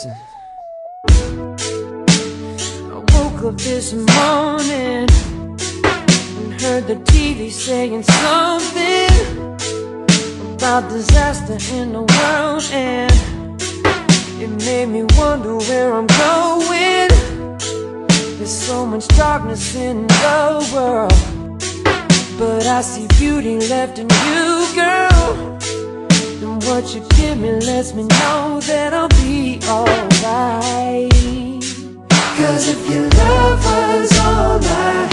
Listen. I woke up this morning and heard the TV saying something about disaster in the world, and it made me wonder where I'm going. There's so much darkness in the world, but I see beauty left in you, girl. And what you give me lets me know that I'll be alright. Cause if your love was all I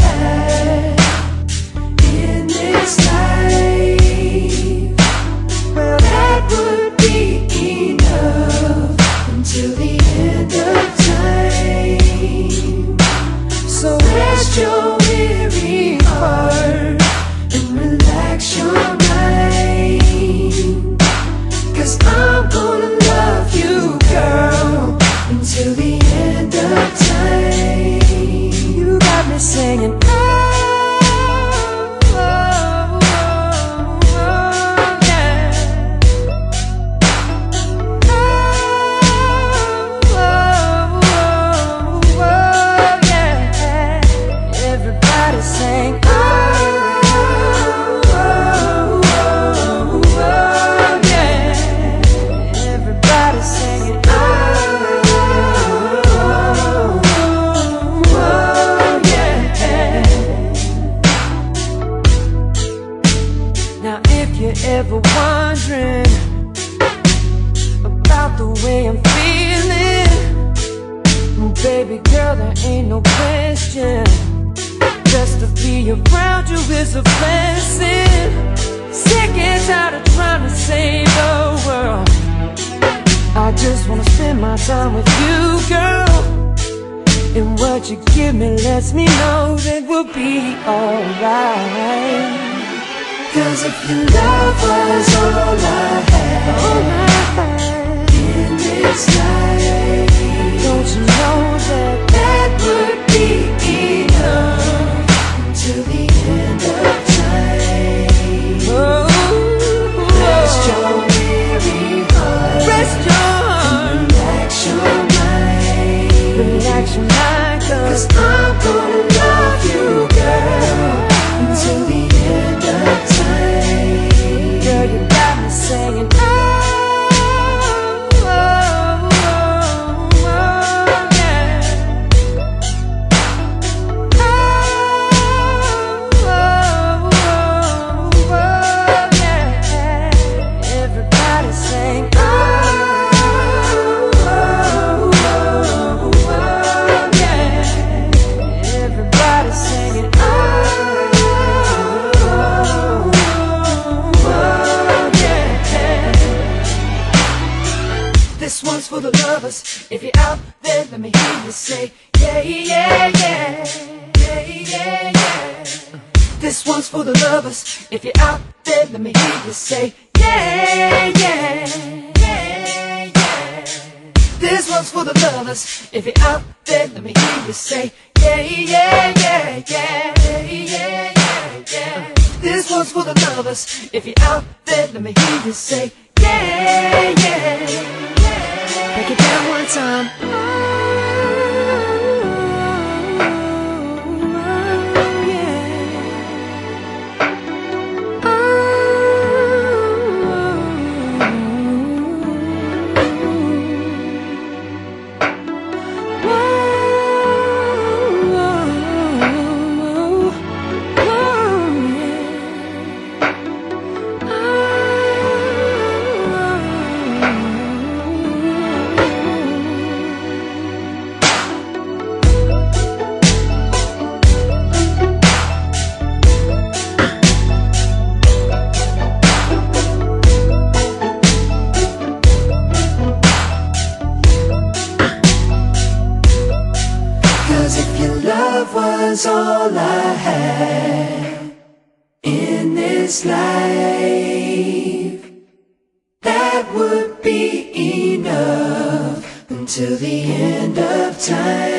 you're ever wondering about the way I'm feeling, baby girl, there ain't no question. Just to be around you is a blessing. Sick and tired of trying to save the world. I just wanna spend my time with you, girl. And what you give me lets me know that we'll be alright. Cause if your love was all I had in this life, Don't you know that that would be enough until the end of time. oh, Rest your weary heart, rest your heart, relax your mind. relax your mind, Cause This one's for the lovers. If you're out there, let me hear you say, yeah, yeah, yeah, yeah, yeah, yeah. This one's for the lovers. If you're out there, let me hear you say, yeah, yeah, yeah, yeah. This one's for the lovers. If you're out there, let me hear you say, yeah, yeah, yeah, yeah, yeah, yeah, yeah, yeah. This one's for the lovers. If you're out there, let me hear you say, yeah, yeah, was all I had in this life, that would be enough until the end of time.